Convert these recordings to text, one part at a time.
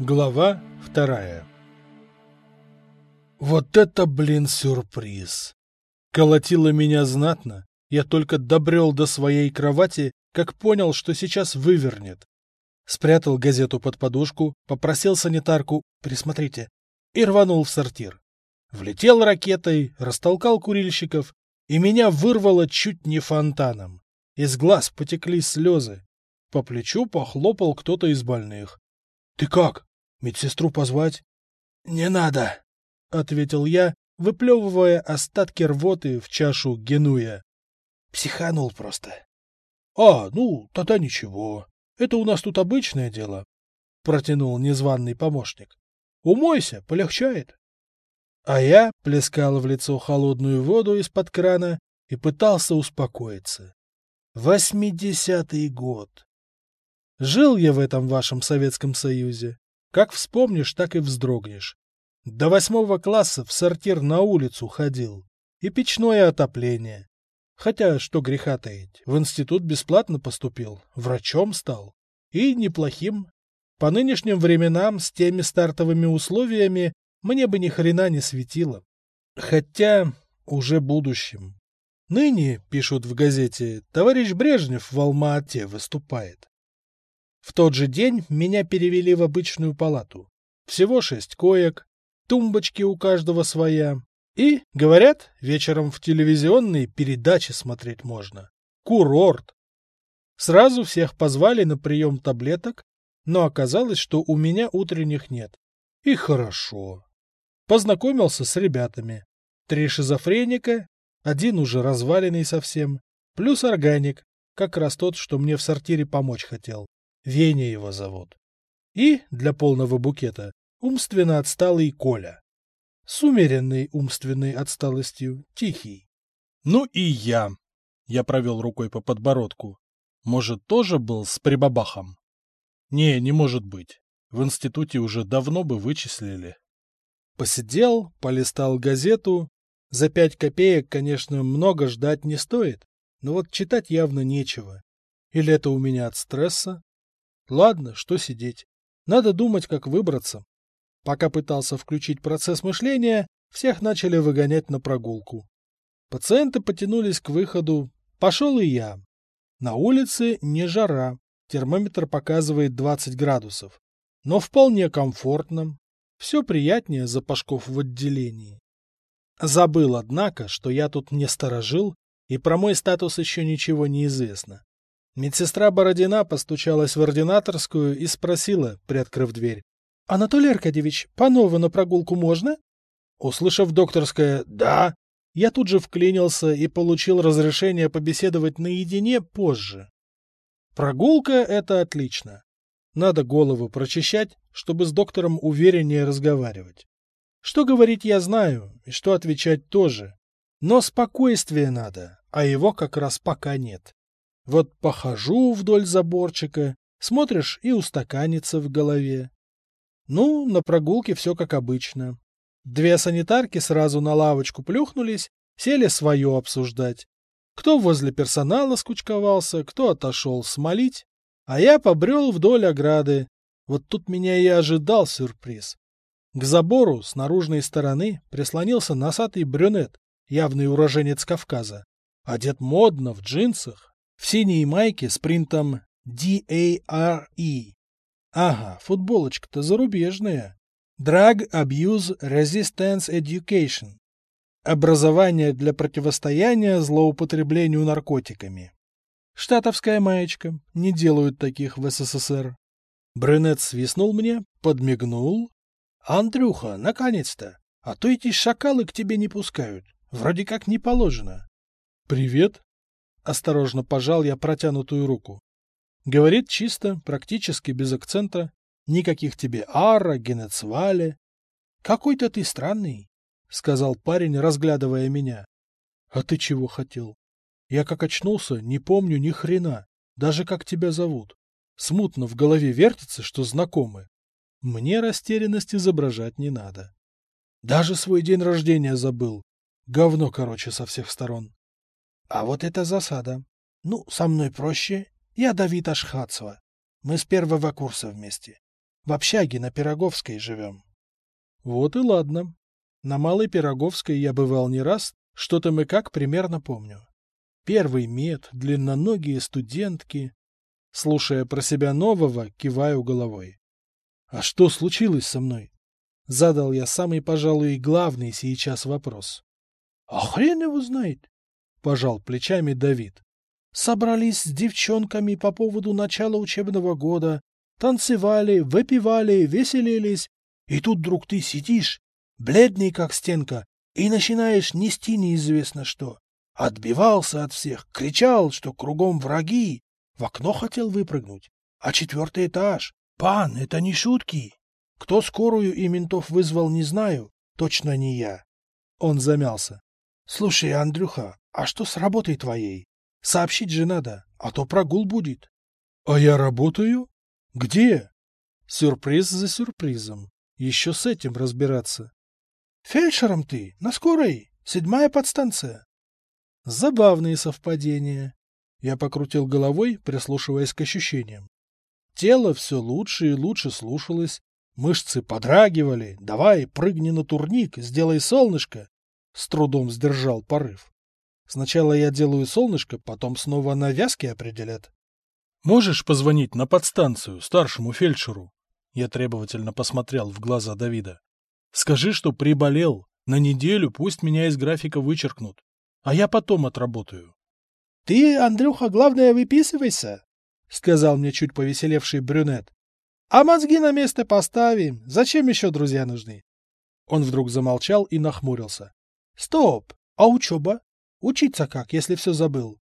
Глава вторая Вот это, блин, сюрприз! Колотило меня знатно. Я только добрел до своей кровати, как понял, что сейчас вывернет. Спрятал газету под подушку, попросил санитарку «присмотрите» и рванул в сортир. Влетел ракетой, растолкал курильщиков, и меня вырвало чуть не фонтаном. Из глаз потекли слезы. По плечу похлопал кто-то из больных. — Ты как? Медсестру позвать? — Не надо, — ответил я, выплевывая остатки рвоты в чашу генуя. Психанул просто. — А, ну, тогда ничего. Это у нас тут обычное дело, — протянул незваный помощник. — Умойся, полегчает. А я плескал в лицо холодную воду из-под крана и пытался успокоиться. Восьмидесятый год. Жил я в этом вашем Советском Союзе. Как вспомнишь, так и вздрогнешь. До восьмого класса в сортир на улицу ходил. И печное отопление. Хотя, что греха таить, в институт бесплатно поступил, врачом стал. И неплохим. По нынешним временам, с теми стартовыми условиями, мне бы ни хрена не светило. Хотя, уже будущим. Ныне, пишут в газете, товарищ Брежнев в Алма-Ате выступает. В тот же день меня перевели в обычную палату. Всего шесть коек, тумбочки у каждого своя. И, говорят, вечером в телевизионные передачи смотреть можно. Курорт. Сразу всех позвали на прием таблеток, но оказалось, что у меня утренних нет. И хорошо. Познакомился с ребятами. Три шизофреника, один уже разваленный совсем, плюс органик, как раз тот, что мне в сортире помочь хотел. Веня его зовут. И, для полного букета, умственно отсталый Коля. С умеренной умственной отсталостью Тихий. Ну и я. Я провел рукой по подбородку. Может, тоже был с прибабахом? Не, не может быть. В институте уже давно бы вычислили. Посидел, полистал газету. За пять копеек, конечно, много ждать не стоит, но вот читать явно нечего. Или это у меня от стресса? Ладно, что сидеть. Надо думать, как выбраться. Пока пытался включить процесс мышления, всех начали выгонять на прогулку. Пациенты потянулись к выходу. Пошел и я. На улице не жара. Термометр показывает 20 градусов. Но вполне комфортно. Все приятнее запашков в отделении. Забыл, однако, что я тут не сторожил, и про мой статус еще ничего не известно. Медсестра Бородина постучалась в ординаторскую и спросила, приоткрыв дверь. — Анатолий Аркадьевич, Панова на прогулку можно? Услышав докторское «да», я тут же вклинился и получил разрешение побеседовать наедине позже. Прогулка — это отлично. Надо голову прочищать, чтобы с доктором увереннее разговаривать. Что говорить я знаю, и что отвечать тоже. Но спокойствие надо, а его как раз пока нет. Вот похожу вдоль заборчика, смотришь и устаканится в голове. Ну, на прогулке все как обычно. Две санитарки сразу на лавочку плюхнулись, сели свое обсуждать. Кто возле персонала скучковался, кто отошел смолить, а я побрел вдоль ограды. Вот тут меня и ожидал сюрприз. К забору с наружной стороны прислонился носатый брюнет, явный уроженец Кавказа. Одет модно, в джинсах, в синей майке с принтом D-A-R-E. Ага, футболочка-то зарубежная. Drug Abuse Resistance Education. Образование для противостояния злоупотреблению наркотиками. Штатовская маечка. Не делают таких в СССР. Брюнет свистнул мне, подмигнул. «Андрюха, наконец-то! А то эти шакалы к тебе не пускают. Вроде как не положено». «Привет», Осторожно пожал я протянутую руку. Говорит чисто, практически без акцента. Никаких тебе ара, генецвале. Какой-то ты странный, сказал парень, разглядывая меня. А ты чего хотел? Я как очнулся, не помню ни хрена, даже как тебя зовут. Смутно в голове вертится, что знакомы. Мне растерянность изображать не надо. Даже свой день рождения забыл. Говно, короче, со всех сторон. А вот это засада. Ну, со мной проще. Я Давид Ашхатцева. Мы с первого курса вместе. В общаге на Пироговской живем. Вот и ладно. На Малой Пироговской я бывал не раз, что-то мы как примерно помню. Первый мед, длинноногие студентки. Слушая про себя нового, киваю головой. А что случилось со мной? Задал я самый, пожалуй, главный сейчас вопрос. А хрен его знает, пожал плечами Давид. Собрались с девчонками по поводу начала учебного года, танцевали, выпивали, веселились, и тут вдруг ты сидишь, бледный как стенка, и начинаешь нести неизвестно что. Отбивался от всех, кричал, что кругом враги, в окно хотел выпрыгнуть. А четвертый этаж. Пан, это не шутки. Кто скорую и ментов вызвал, не знаю. Точно не я. Он замялся. Слушай, Андрюха, а что с работой твоей? Сообщить же надо, а то прогул будет. А я работаю? Где? Сюрприз за сюрпризом. Еще с этим разбираться. Фельдшером ты, на скорой, седьмая подстанция. Забавные совпадения. Я покрутил головой, прислушиваясь к ощущениям. Тело все лучше и лучше слушалось, мышцы подрагивали. Давай, прыгни на турник, сделай солнышко. С трудом сдержал порыв. Сначала я делаю солнышко, потом снова на вязки определят. Можешь позвонить на подстанцию старшему фельдшеру? Я требовательно посмотрел в глаза Давида. Скажи, что приболел. На неделю пусть меня из графика вычеркнут. А я потом отработаю. — Ты, Андрюха, главное, выписывайся, — сказал мне чуть повеселевший брюнет. — А мозги на место поставим. Зачем еще друзья нужны? Он вдруг замолчал и нахмурился. — Стоп! А учеба? Учиться как, если все забыл?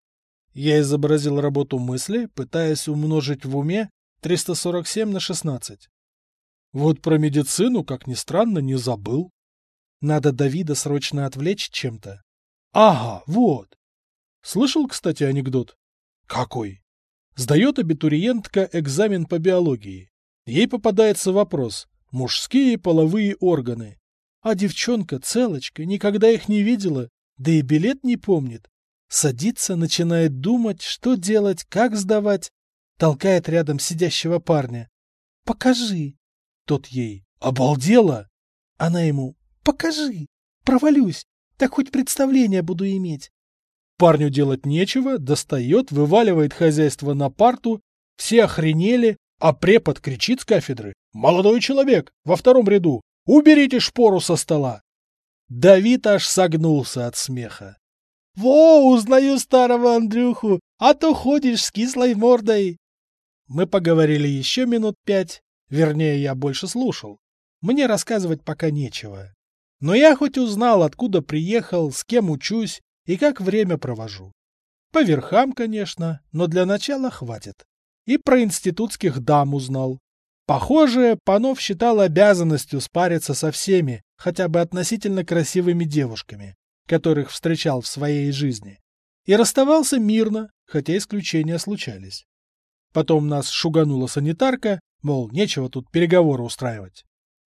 Я изобразил работу мысли, пытаясь умножить в уме 347 на 16. Вот про медицину, как ни странно, не забыл. Надо Давида срочно отвлечь чем-то. Ага, вот. Слышал, кстати, анекдот? Какой? Сдает абитуриентка экзамен по биологии. Ей попадается вопрос «Мужские половые органы». А девчонка, целочка, никогда их не видела, да и билет не помнит. Садится, начинает думать, что делать, как сдавать. Толкает рядом сидящего парня. «Покажи». Тот ей «Обалдела!» Она ему «Покажи! Провалюсь! Так хоть представление буду иметь!» Парню делать нечего, достает, вываливает хозяйство на парту, все охренели, а препод кричит с кафедры «Молодой человек! Во втором ряду! Уберите шпору со стола!» Давид аж согнулся от смеха. «Во, узнаю старого Андрюху, а то ходишь с кислой мордой!» Мы поговорили еще минут пять, Вернее, я больше слушал. Мне рассказывать пока нечего. Но я хоть узнал, откуда приехал, с кем учусь и как время провожу. По верхам, конечно, но для начала хватит. И про институтских дам узнал. Похоже, Панов считал обязанностью спариться со всеми, хотя бы относительно красивыми девушками, которых встречал в своей жизни. И расставался мирно, хотя исключения случались. Потом нас шуганула санитарка, Мол, нечего тут переговоры устраивать.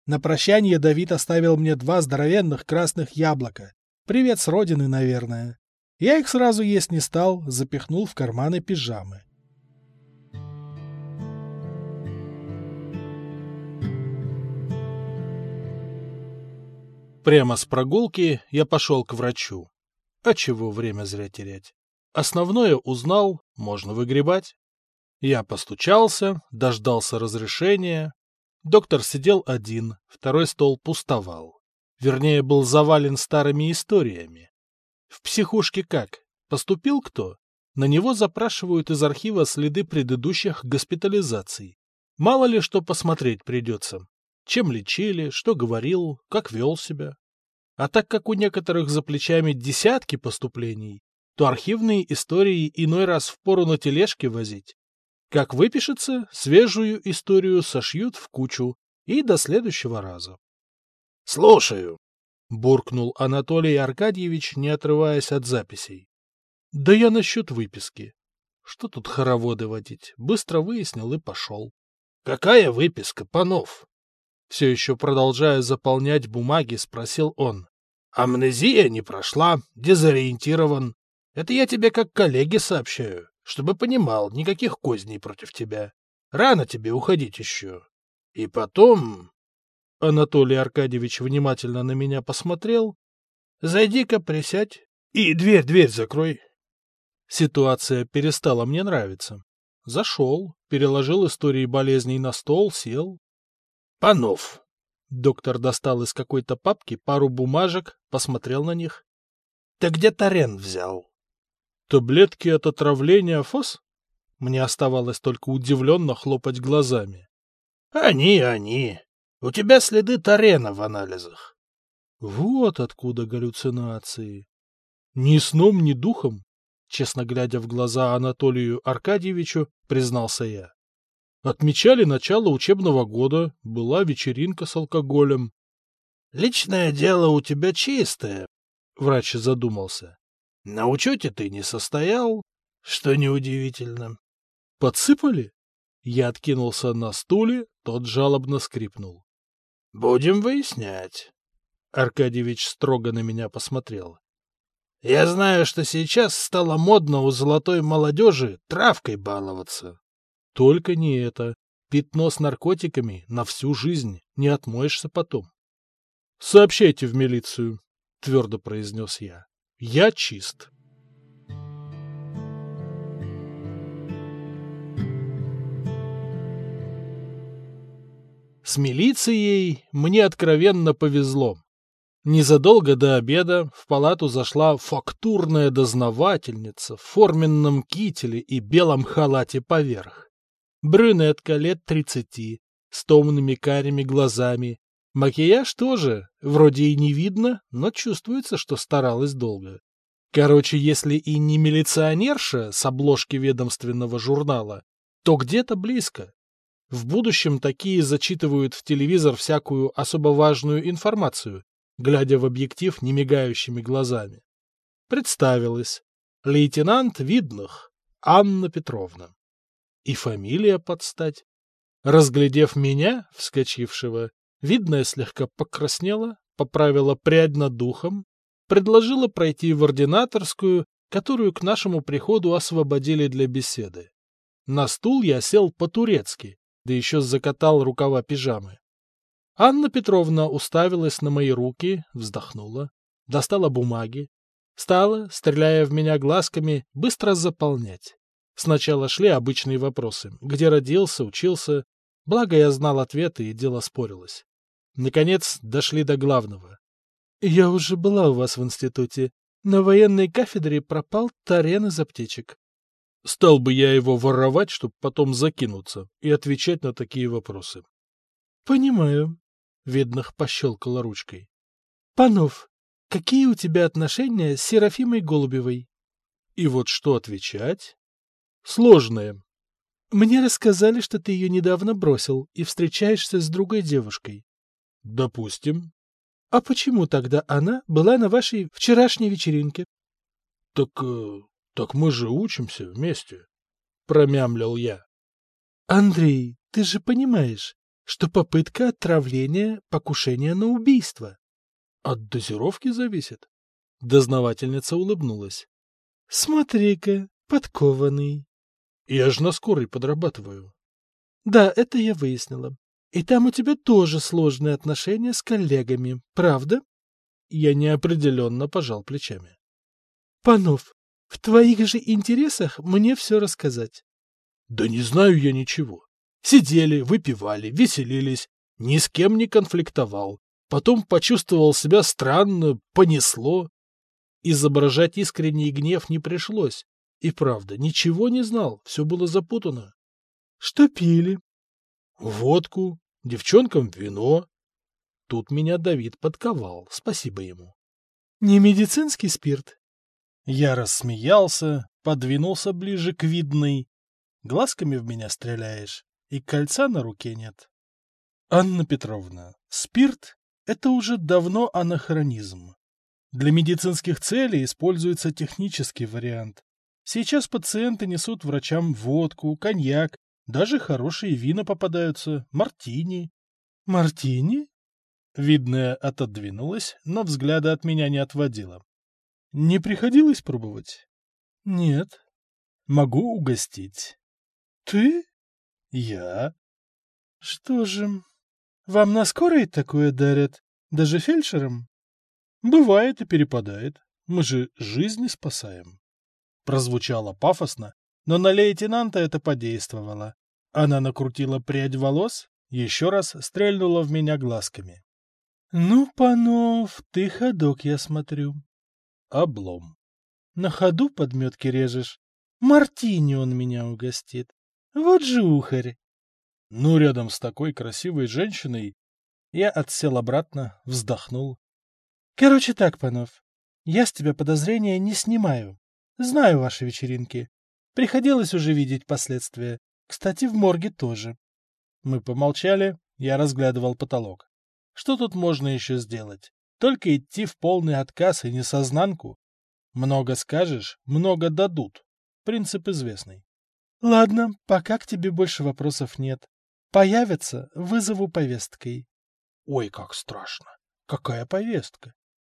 На прощание Давид оставил мне два здоровенных красных яблока. Привет с родины, наверное. Я их сразу есть не стал, запихнул в карманы пижамы. Прямо с прогулки я пошел к врачу. А чего время зря терять? Основное узнал, можно выгребать. Я постучался, дождался разрешения. Доктор сидел один, второй стол пустовал. Вернее, был завален старыми историями. В психушке как? Поступил кто? На него запрашивают из архива следы предыдущих госпитализаций. Мало ли что посмотреть придется. Чем лечили, что говорил, как вел себя. А так как у некоторых за плечами десятки поступлений, то архивные истории иной раз впору на тележке возить, как выпишется, свежую историю сошьют в кучу и до следующего раза. — Слушаю, — буркнул Анатолий Аркадьевич, не отрываясь от записей. — Да я насчет выписки. Что тут хороводы водить? Быстро выяснил и пошел. — Какая выписка, Панов? Все еще продолжая заполнять бумаги, спросил он. — Амнезия не прошла, дезориентирован. Это я тебе как коллеге сообщаю чтобы понимал, никаких козней против тебя. Рано тебе уходить еще. И потом... Анатолий Аркадьевич внимательно на меня посмотрел. Зайди-ка, присядь. И дверь, дверь закрой. Ситуация перестала мне нравиться. Зашел, переложил истории болезней на стол, сел. Панов. Доктор достал из какой-то папки пару бумажек, посмотрел на них. Ты где Тарен взял? Таблетки от отравления ФОС? Мне оставалось только удивленно хлопать глазами. Они, они. У тебя следы Тарена в анализах. Вот откуда галлюцинации. Ни сном, ни духом, честно глядя в глаза Анатолию Аркадьевичу, признался я. Отмечали начало учебного года, была вечеринка с алкоголем. — Личное дело у тебя чистое, — врач задумался. — На учете ты не состоял, что неудивительно. — Подсыпали? Я откинулся на стуле, тот жалобно скрипнул. — Будем выяснять. Аркадьевич строго на меня посмотрел. — Я знаю, что сейчас стало модно у золотой молодежи травкой баловаться. Только не это. Пятно с наркотиками на всю жизнь. Не отмоешься потом. — Сообщайте в милицию, — твердо произнес я. — Я чист. С милицией мне откровенно повезло. Незадолго до обеда в палату зашла фактурная дознавательница в форменном кителе и белом халате поверх. Брюнетка лет тридцати, с томными карими глазами. Макияж тоже, вроде и не видно, но чувствуется, что старалась долго. Короче, если и не милиционерша с обложки ведомственного журнала, то где-то близко. В будущем такие зачитывают в телевизор всякую особо важную информацию, глядя в объектив немигающими глазами. Представилась. Лейтенант Видных, Анна Петровна. И фамилия подстать. Разглядев меня, вскочившего, Видная слегка покраснела, поправила прядь над духом, предложила пройти в ординаторскую, которую к нашему приходу освободили для беседы. На стул я сел по-турецки, да еще закатал рукава пижамы. Анна Петровна уставилась на мои руки, вздохнула, достала бумаги, стала, стреляя в меня глазками, быстро заполнять. Сначала шли обычные вопросы. Где родился, учился. Благо я знал ответы, и дело спорилось. Наконец дошли до главного. «Я уже была у вас в институте. На военной кафедре пропал тарен из аптечек. Стал бы я его воровать, чтобы потом закинуться и отвечать на такие вопросы. — Понимаю. Видных пощелкала ручкой. — Панов, какие у тебя отношения с Серафимой Голубевой? И вот что отвечать? Сложное. Мне рассказали, что ты ее недавно бросил и встречаешься с другой девушкой. Допустим. А почему тогда она была на вашей вчерашней вечеринке? Так э, «Так мы же учимся вместе», — промямлил я. «Андрей, ты же понимаешь, что попытка отравления — покушение на убийство». «От дозировки зависит?» Дознавательница улыбнулась. «Смотри-ка, подкованный». «Я ж на скорой подрабатываю». «Да, это я выяснила. И там у тебя тоже сложные отношения с коллегами, правда?» Я неопределенно пожал плечами. «Панов, в твоих же интересах мне все рассказать. Да не знаю я ничего. Сидели, выпивали, веселились, ни с кем не конфликтовал. Потом почувствовал себя странно, понесло. Изображать искренний гнев не пришлось. И правда, ничего не знал, все было запутано. Что пили? Водку, девчонкам вино. Тут меня Давид подковал, спасибо ему. Не медицинский спирт? Я рассмеялся, подвинулся ближе к видной. Глазками в меня стреляешь, и кольца на руке нет. Анна Петровна, спирт — это уже давно анахронизм. Для медицинских целей используется технический вариант. Сейчас пациенты несут врачам водку, коньяк, даже хорошие вина попадаются, мартини. Мартини? Видная отодвинулась, но взгляда от меня не отводила. Не приходилось пробовать? Нет. Могу угостить. Ты? Я. Что же, вам на скорой такое дарят? Даже фельдшерам? Бывает и перепадает. Мы же жизни спасаем. Прозвучало пафосно, но на лейтенанта это подействовало. Она накрутила прядь волос, еще раз стрельнула в меня глазками. — Ну, панов, ты ходок, я смотрю. Облом. На ходу подметки режешь. Мартини он меня угостит. Вот же ухарь. Ну, рядом с такой красивой женщиной я отсел обратно, вздохнул. Короче так, панов, я с тебя подозрения не снимаю. Знаю ваши вечеринки. Приходилось уже видеть последствия. Кстати, в морге тоже. Мы помолчали, я разглядывал потолок. Что тут можно еще сделать? Только идти в полный отказ и несознанку. Много скажешь, много дадут. Принцип известный. Ладно, пока к тебе больше вопросов нет. Появятся, вызову повесткой. Ой, как страшно. Какая повестка?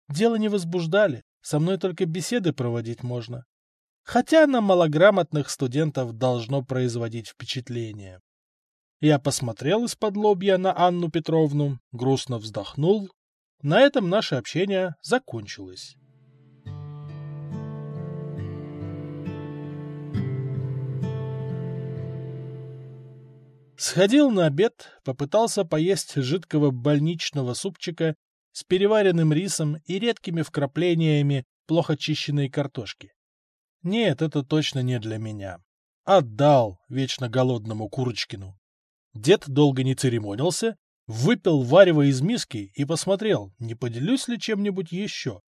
Дело не возбуждали, со мной только беседы проводить можно хотя на малограмотных студентов должно производить впечатление. Я посмотрел из-под лобья на Анну Петровну, грустно вздохнул. На этом наше общение закончилось. Сходил на обед, попытался поесть жидкого больничного супчика с переваренным рисом и редкими вкраплениями плохо чищенной картошки. Нет, это точно не для меня. Отдал вечно голодному Курочкину. Дед долго не церемонился, выпил варево из миски и посмотрел, не поделюсь ли чем-нибудь еще.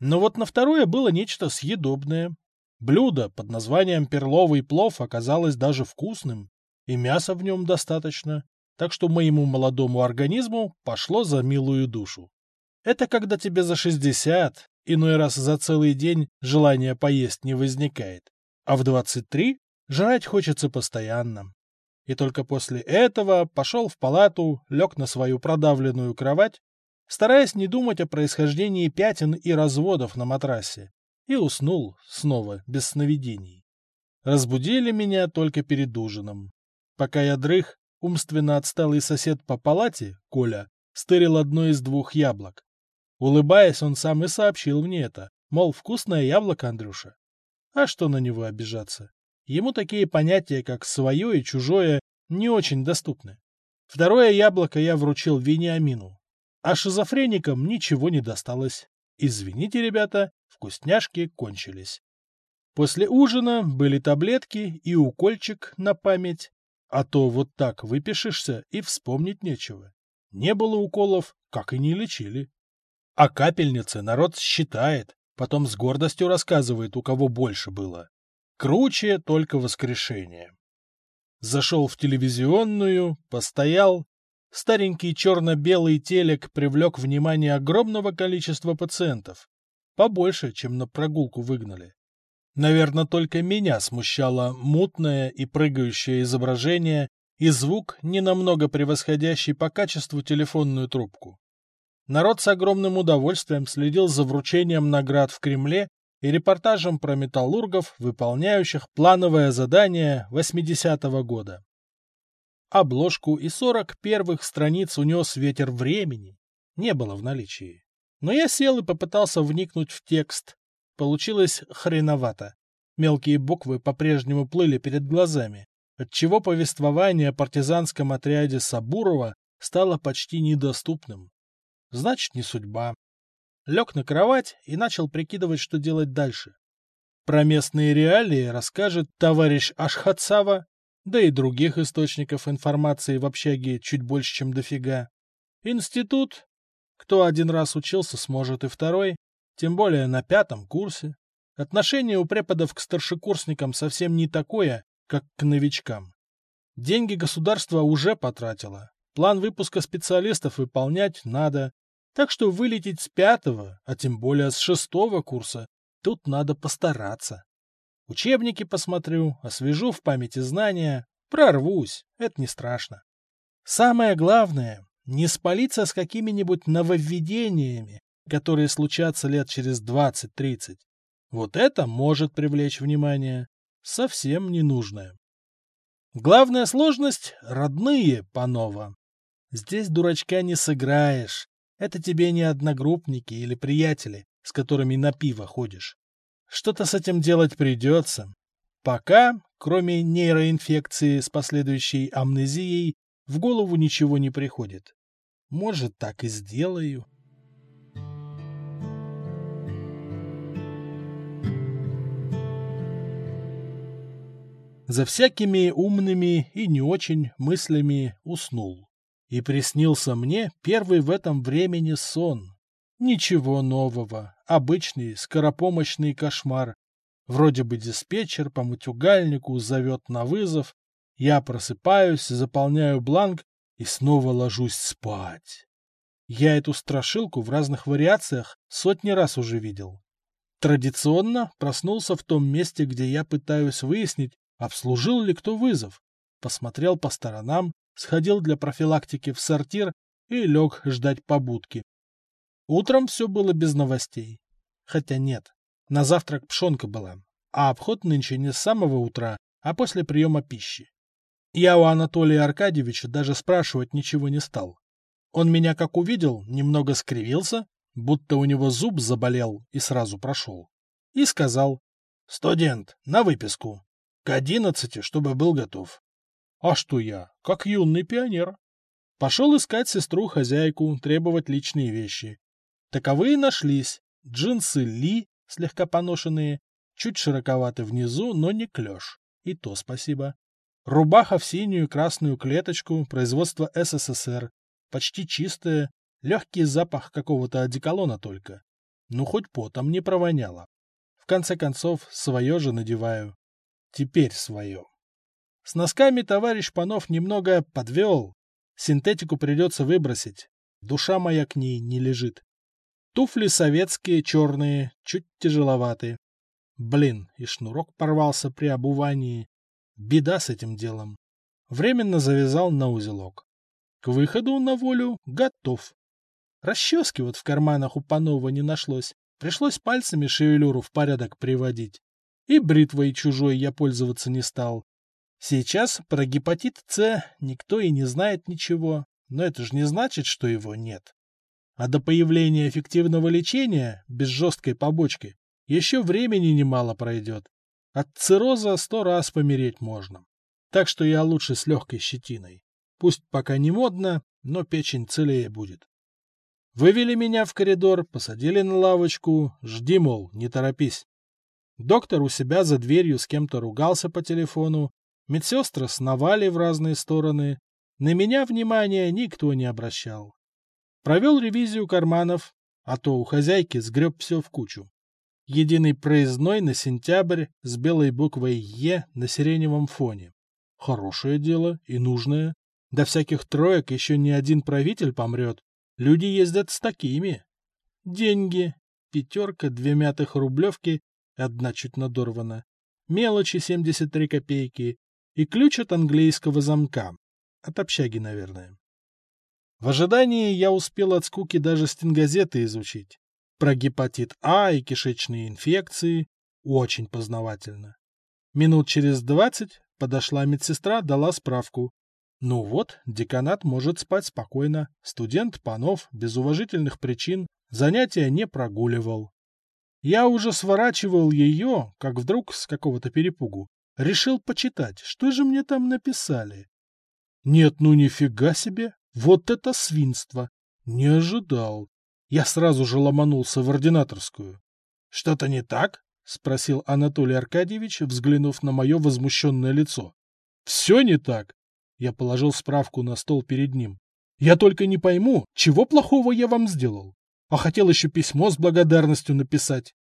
Но вот на второе было нечто съедобное. Блюдо под названием перловый плов оказалось даже вкусным, и мяса в нем достаточно, так что моему молодому организму пошло за милую душу. Это когда тебе за шестьдесят, Иной раз за целый день желания поесть не возникает, а в 23 жрать хочется постоянно. И только после этого пошел в палату, лег на свою продавленную кровать, стараясь не думать о происхождении пятен и разводов на матрасе, и уснул снова без сновидений. Разбудили меня только перед ужином. Пока я дрых, умственно отсталый сосед по палате, Коля, стырил одно из двух яблок. Улыбаясь, он сам и сообщил мне это, мол, вкусное яблоко, Андрюша. А что на него обижаться? Ему такие понятия, как свое и чужое, не очень доступны. Второе яблоко я вручил Вениамину. А шизофреникам ничего не досталось. Извините, ребята, вкусняшки кончились. После ужина были таблетки и укольчик на память, а то вот так выпишешься и вспомнить нечего. Не было уколов, как и не лечили. А капельницы народ считает, потом с гордостью рассказывает, у кого больше было. Круче только воскрешение. Зашел в телевизионную, постоял. Старенький черно-белый телек привлек внимание огромного количества пациентов. Побольше, чем на прогулку выгнали. Наверное, только меня смущало мутное и прыгающее изображение и звук, не намного превосходящий по качеству телефонную трубку. Народ с огромным удовольствием следил за вручением наград в Кремле и репортажем про металлургов, выполняющих плановое задание 80-го года. Обложку и 40 первых страниц унес ветер времени. Не было в наличии. Но я сел и попытался вникнуть в текст. Получилось хреновато. Мелкие буквы по-прежнему плыли перед глазами, отчего повествование о партизанском отряде Сабурова стало почти недоступным. Значит, не судьба. Лег на кровать и начал прикидывать, что делать дальше. Про местные реалии расскажет товарищ Ашхатсава, да и других источников информации в общаге чуть больше, чем дофига. Институт. Кто один раз учился, сможет и второй, тем более на пятом курсе. Отношение у преподов к старшекурсникам совсем не такое, как к новичкам. Деньги государство уже потратило. План выпуска специалистов выполнять надо, так что вылететь с пятого, а тем более с шестого курса, тут надо постараться. Учебники посмотрю, освежу в памяти знания, прорвусь, это не страшно. Самое главное, не спалиться с какими-нибудь нововведениями, которые случатся лет через 20-30. Вот это может привлечь внимание. Совсем ненужное. Главная сложность — родные, Панова. Здесь дурачка не сыграешь. Это тебе не одногруппники или приятели, с которыми на пиво ходишь. Что-то с этим делать придется. Пока, кроме нейроинфекции с последующей амнезией, в голову ничего не приходит. Может, так и сделаю. За всякими умными и не очень мыслями уснул. И приснился мне первый в этом времени сон. Ничего нового, обычный скоропомощный кошмар. Вроде бы диспетчер по матюгальнику зовет на вызов, я просыпаюсь, заполняю бланк и снова ложусь спать. Я эту страшилку в разных вариациях сотни раз уже видел. Традиционно проснулся в том месте, где я пытаюсь выяснить, обслужил ли кто вызов. Посмотрел по сторонам, сходил для профилактики в сортир и лег ждать побудки. Утром все было без новостей. Хотя нет, на завтрак пшенка была, а обход нынче не с самого утра, а после приема пищи. Я у Анатолия Аркадьевича даже спрашивать ничего не стал. Он меня как увидел, немного скривился, будто у него зуб заболел и сразу прошел. И сказал, «Студент, на выписку. К одиннадцати, чтобы был готов». А что я, как юный пионер? Пошел искать сестру-хозяйку, требовать личные вещи. Таковые нашлись. Джинсы Ли, слегка поношенные, чуть широковаты внизу, но не клеш. И то спасибо. Рубаха в синюю красную клеточку производства СССР, почти чистая, легкий запах какого-то одеколона только. Ну, хоть потом не провоняло. В конце концов, свое же надеваю. Теперь свое. С носками товарищ Панов немного подвел. Синтетику придется выбросить. Душа моя к ней не лежит. Туфли советские, черные, чуть тяжеловатые. Блин, и шнурок порвался при обувании. Беда с этим делом. Временно завязал на узелок. К выходу на волю готов. Расчески вот в карманах у Панова не нашлось. Пришлось пальцами шевелюру в порядок приводить. И бритвой чужой я пользоваться не стал. Сейчас про гепатит С никто и не знает ничего, но это же не значит, что его нет. А до появления эффективного лечения, без жесткой побочки, еще времени немало пройдет. От цирроза сто раз помереть можно. Так что я лучше с легкой щетиной. Пусть пока не модно, но печень целее будет. Вывели меня в коридор, посадили на лавочку. Жди, мол, не торопись. Доктор у себя за дверью с кем-то ругался по телефону. Медсестры сновали в разные стороны. На меня внимания никто не обращал. Провел ревизию карманов, а то у хозяйки сгреб все в кучу. Единый проездной на сентябрь с белой буквой «Е» на сиреневом фоне. Хорошее дело и нужное. До всяких троек еще ни один правитель помрет. Люди ездят с такими. Деньги. Пятерка, две мятых рублевки, одна чуть надорвана. Мелочи 73 копейки. И ключ от английского замка. От общаги, наверное. В ожидании я успел от скуки даже стенгазеты изучить. Про гепатит А и кишечные инфекции очень познавательно. Минут через двадцать подошла медсестра, дала справку. Ну вот, деканат может спать спокойно. Студент Панов без уважительных причин занятия не прогуливал. Я уже сворачивал ее, как вдруг с какого-то перепугу. Решил почитать, что же мне там написали. Нет, ну нифига себе, вот это свинство. Не ожидал. Я сразу же ломанулся в ординаторскую. — Что-то не так? — спросил Анатолий Аркадьевич, взглянув на мое возмущенное лицо. — Все не так. Я положил справку на стол перед ним. Я только не пойму, чего плохого я вам сделал. А хотел еще письмо с благодарностью написать.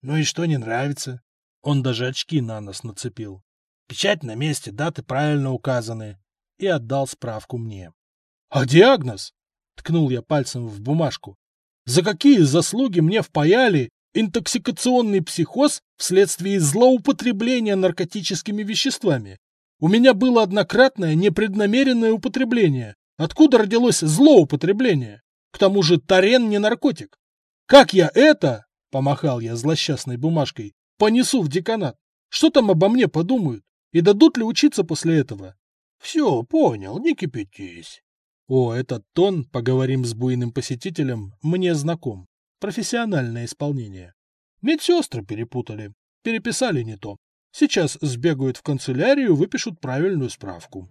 Ну и что не нравится? Он даже очки на нос нацепил. Печать на месте, даты правильно указаны. И отдал справку мне. — А диагноз? — ткнул я пальцем в бумажку. За какие заслуги мне впаяли интоксикационный психоз вследствие злоупотребления наркотическими веществами? У меня было однократное непреднамеренное употребление. Откуда родилось злоупотребление? К тому же тарен не наркотик. Как я это, помахал я злосчастной бумажкой, понесу в деканат? Что там обо мне подумают? И дадут ли учиться после этого? Все, понял, не кипятись. О, этот тон, поговорим с буйным посетителем, мне знаком. Профессиональное исполнение. Медсестры перепутали. Переписали не то. Сейчас сбегают в канцелярию, выпишут правильную справку.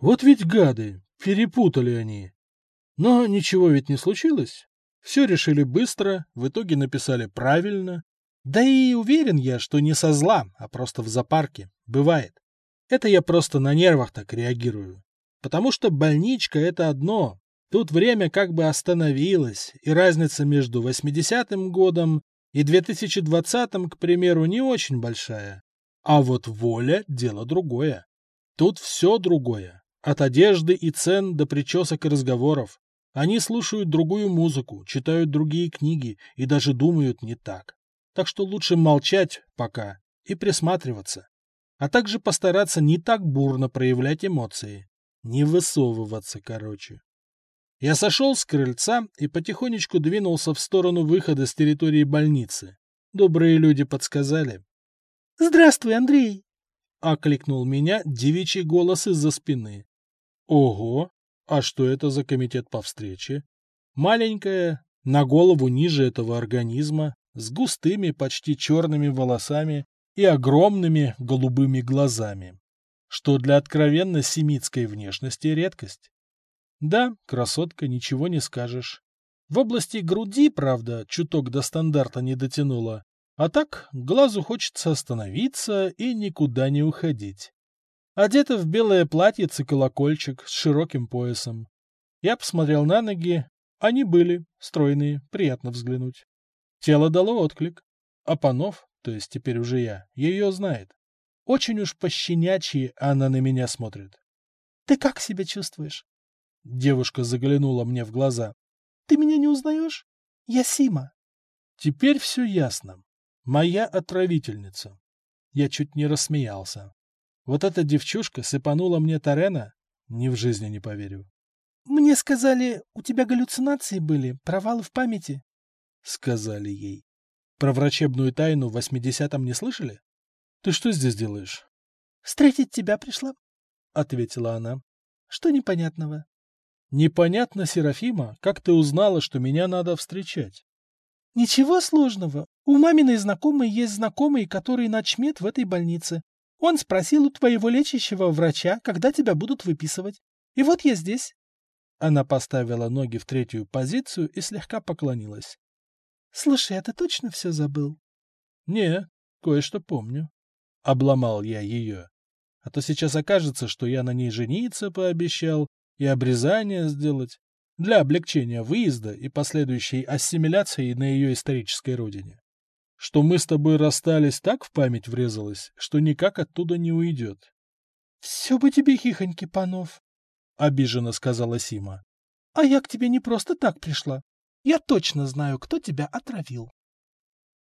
Вот ведь гады, перепутали они. Но ничего ведь не случилось. Все решили быстро, в итоге написали правильно. Да и уверен я, что не со зла, а просто в зоопарке. Бывает. Это я просто на нервах так реагирую. Потому что больничка — это одно. Тут время как бы остановилось, и разница между 80-м годом и 2020-м, к примеру, не очень большая. А вот воля — дело другое. Тут все другое. От одежды и цен до причесок и разговоров. Они слушают другую музыку, читают другие книги и даже думают не так. Так что лучше молчать пока и присматриваться. А также постараться не так бурно проявлять эмоции. Не высовываться, короче. Я сошел с крыльца и потихонечку двинулся в сторону выхода с территории больницы. Добрые люди подсказали. «Здравствуй, Андрей!» — окликнул меня девичий голос из-за спины. Ого! А что это за комитет по встрече? Маленькая, на голову ниже этого организма, с густыми, почти черными волосами и огромными голубыми глазами, что для откровенно семитской внешности редкость. Да, красотка, ничего не скажешь. В области груди, правда, чуток до стандарта не дотянула, а так глазу хочется остановиться и никуда не уходить. Одета в белое платьице колокольчик с широким поясом. Я посмотрел на ноги. Они были стройные, приятно взглянуть. Тело дало отклик. А Панов, то есть теперь уже я, ее знает. Очень уж пощенячьи она на меня смотрит. — Ты как себя чувствуешь? Девушка заглянула мне в глаза. — Ты меня не узнаешь? Я Сима. Теперь все ясно. Моя отравительница. Я чуть не рассмеялся. Вот эта девчушка сыпанула мне Тарена? Ни в жизни не поверю. Мне сказали, у тебя галлюцинации были, провалы в памяти. Сказали ей. Про врачебную тайну в восьмидесятом не слышали? Ты что здесь делаешь? Встретить тебя пришла, ответила она. Что непонятного? Непонятно, Серафима, как ты узнала, что меня надо встречать? Ничего сложного. У маминой знакомой есть знакомый, который начмет в этой больнице. Он спросил у твоего лечащего врача, когда тебя будут выписывать. И вот я здесь. Она поставила ноги в третью позицию и слегка поклонилась. — Слушай, а ты точно все забыл? — Не, кое-что помню. Обломал я ее. А то сейчас окажется, что я на ней жениться пообещал и обрезание сделать для облегчения выезда и последующей ассимиляции на ее исторической родине что мы с тобой расстались, так в память врезалось, что никак оттуда не уйдет. — Все бы тебе, хихоньки, панов, — обиженно сказала Сима. — А я к тебе не просто так пришла. Я точно знаю, кто тебя отравил.